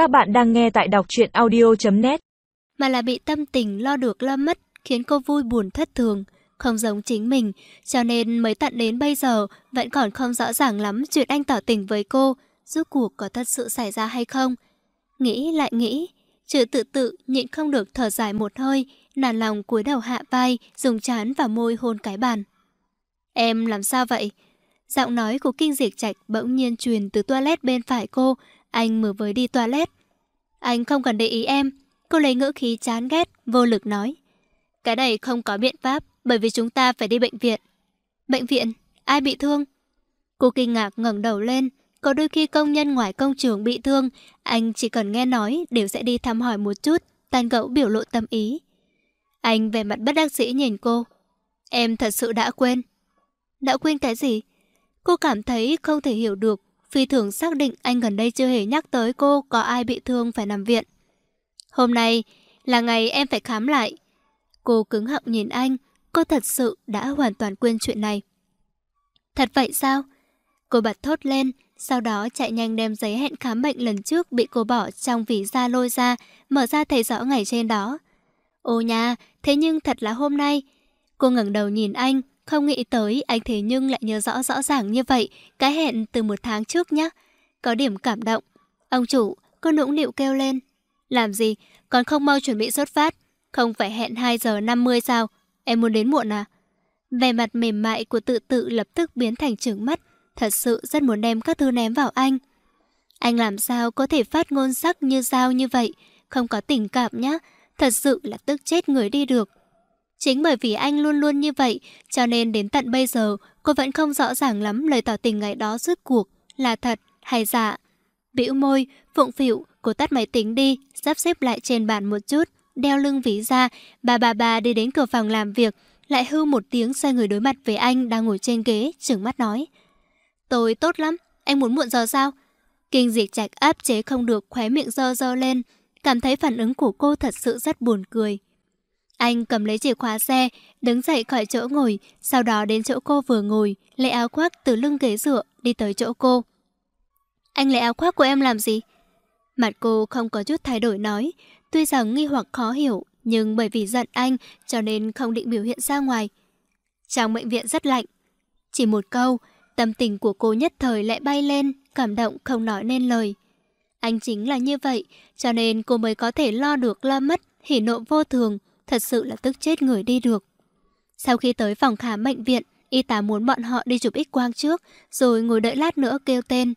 Các bạn đang nghe tại đọc truyện audio.net Mà là bị tâm tình lo được lo mất khiến cô vui buồn thất thường, không giống chính mình, cho nên mới tận đến bây giờ vẫn còn không rõ ràng lắm chuyện anh tỏ tình với cô, rốt cuộc có thật sự xảy ra hay không. Nghĩ lại nghĩ, chữ tự tự nhịn không được thở dài một hơi, nản lòng cúi đầu hạ vai, dùng chán và môi hôn cái bàn. Em làm sao vậy? Giọng nói của kinh diệt trạch bỗng nhiên truyền từ toilet bên phải cô, anh vừa với đi toilet. Anh không cần để ý em, cô lấy ngữ khí chán ghét, vô lực nói. Cái này không có biện pháp, bởi vì chúng ta phải đi bệnh viện. Bệnh viện? Ai bị thương? Cô kinh ngạc ngẩng đầu lên, có đôi khi công nhân ngoài công trường bị thương, anh chỉ cần nghe nói đều sẽ đi thăm hỏi một chút, Tan gẫu biểu lộ tâm ý. Anh về mặt bất đắc dĩ nhìn cô. Em thật sự đã quên. Đã quên cái gì? Cô cảm thấy không thể hiểu được, phi thường xác định anh gần đây chưa hề nhắc tới cô có ai bị thương phải nằm viện. Hôm nay là ngày em phải khám lại. Cô cứng họng nhìn anh, cô thật sự đã hoàn toàn quên chuyện này. Thật vậy sao? Cô bật thốt lên, sau đó chạy nhanh đem giấy hẹn khám bệnh lần trước bị cô bỏ trong ví da lôi ra, mở ra thấy rõ ngày trên đó. Ô nha, thế nhưng thật là hôm nay. Cô ngẩng đầu nhìn anh, không nghĩ tới anh thế nhưng lại nhớ rõ rõ ràng như vậy, cái hẹn từ một tháng trước nhé. Có điểm cảm động. Ông chủ, cô nũng nịu kêu lên. Làm gì, còn không mau chuẩn bị xuất phát. Không phải hẹn 2 giờ 50 sao? Em muốn đến muộn à? Vẻ mặt mềm mại của tự tự lập tức biến thành trứng mắt. Thật sự rất muốn đem các thứ ném vào anh. Anh làm sao có thể phát ngôn sắc như dao như vậy? Không có tình cảm nhá. Thật sự là tức chết người đi được. Chính bởi vì anh luôn luôn như vậy, cho nên đến tận bây giờ, cô vẫn không rõ ràng lắm lời tỏ tình ngày đó rốt cuộc là thật hay giả. Bĩu môi, phụng phịu, cô tắt máy tính đi, sắp xếp lại trên bàn một chút, đeo lưng ví ra, bà bà bà đi đến cửa phòng làm việc, lại hư một tiếng xoay người đối mặt với anh đang ngồi trên ghế, trừng mắt nói. Tôi tốt lắm, anh muốn muộn giờ sao? Kinh diệt trạch áp chế không được khóe miệng dơ dơ lên, cảm thấy phản ứng của cô thật sự rất buồn cười. Anh cầm lấy chìa khóa xe, đứng dậy khỏi chỗ ngồi, sau đó đến chỗ cô vừa ngồi, lấy áo khoác từ lưng ghế dựa, đi tới chỗ cô. Anh lấy áo khoác của em làm gì? Mặt cô không có chút thay đổi nói, tuy rằng nghi hoặc khó hiểu, nhưng bởi vì giận anh cho nên không định biểu hiện ra ngoài. Trong bệnh viện rất lạnh. Chỉ một câu, tâm tình của cô nhất thời lại bay lên, cảm động không nói nên lời. Anh chính là như vậy, cho nên cô mới có thể lo được lo mất, hỉ nộ vô thường, thật sự là tức chết người đi được. Sau khi tới phòng khám bệnh viện, y tá muốn bọn họ đi chụp x quang trước, rồi ngồi đợi lát nữa kêu tên.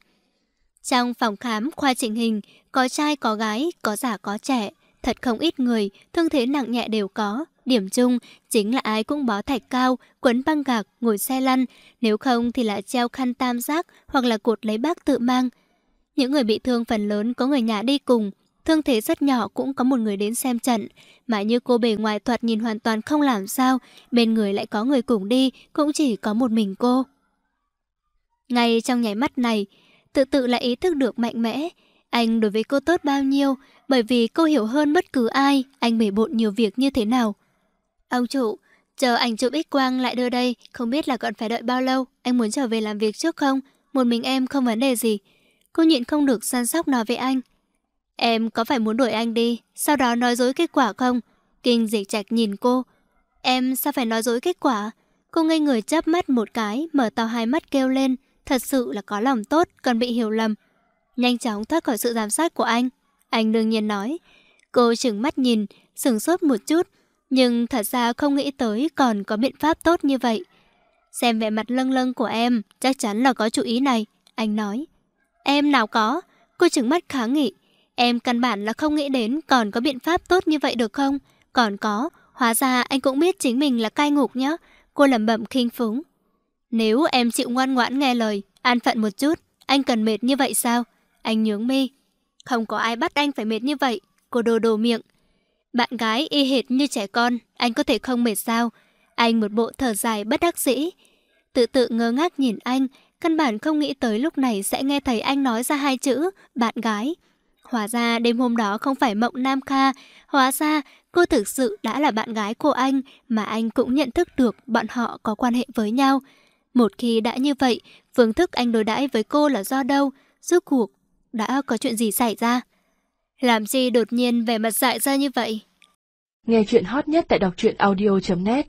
Trong phòng khám khoa chỉnh hình, có trai có gái, có già có trẻ, thật không ít người, thương thế nặng nhẹ đều có. Điểm chung chính là ai cũng bó thạch cao, quấn băng gạc, ngồi xe lăn, nếu không thì là treo khăn tam giác hoặc là cột lấy bác tự mang. Những người bị thương phần lớn có người nhà đi cùng, thương thế rất nhỏ cũng có một người đến xem trận, mà như cô bề ngoài thoạt nhìn hoàn toàn không làm sao, bên người lại có người cùng đi, cũng chỉ có một mình cô. Ngay trong nháy mắt này, tự tự lại ý thức được mạnh mẽ, anh đối với cô tốt bao nhiêu, bởi vì cô hiểu hơn bất cứ ai, anh bể bộn nhiều việc như thế nào. Ông chủ, chờ ảnh chụp x quang lại đưa đây, không biết là còn phải đợi bao lâu, anh muốn trở về làm việc trước không? Một mình em không vấn đề gì. Cô nhịn không được săn sóc nói với anh. Em có phải muốn đuổi anh đi, sau đó nói dối kết quả không? Kinh dịch trạch nhìn cô. Em sao phải nói dối kết quả? Cô ngây người chớp mắt một cái, mở to hai mắt kêu lên. Thật sự là có lòng tốt, còn bị hiểu lầm. Nhanh chóng thoát khỏi sự giám sát của anh. Anh đương nhiên nói. Cô chừng mắt nhìn, sửng sốt một chút. Nhưng thật ra không nghĩ tới còn có biện pháp tốt như vậy. Xem vẻ mặt lâng lâng của em, chắc chắn là có chủ ý này. Anh nói. Em nào có? Cô chừng mắt kháng nghị. Em căn bản là không nghĩ đến còn có biện pháp tốt như vậy được không? Còn có, hóa ra anh cũng biết chính mình là cai ngục nhá. Cô lẩm bẩm khinh phúng. Nếu em chịu ngoan ngoãn nghe lời, an phận một chút, anh cần mệt như vậy sao? Anh nhướng mi. Không có ai bắt anh phải mệt như vậy. Cô đồ đồ miệng. Bạn gái y hệt như trẻ con, anh có thể không mệt sao? Anh một bộ thở dài bất đắc dĩ. Tự tự ngơ ngác nhìn anh, căn bản không nghĩ tới lúc này sẽ nghe thấy anh nói ra hai chữ, bạn gái. Hóa ra đêm hôm đó không phải Mộng Nam Kha, hóa ra cô thực sự đã là bạn gái của anh mà anh cũng nhận thức được bọn họ có quan hệ với nhau. Một khi đã như vậy, phương thức anh đối đãi với cô là do đâu? Rốt cuộc, đã có chuyện gì xảy ra? Làm gì đột nhiên vẻ mặt dại ra như vậy? Nghe chuyện hot nhất tại đọc truyện audio.net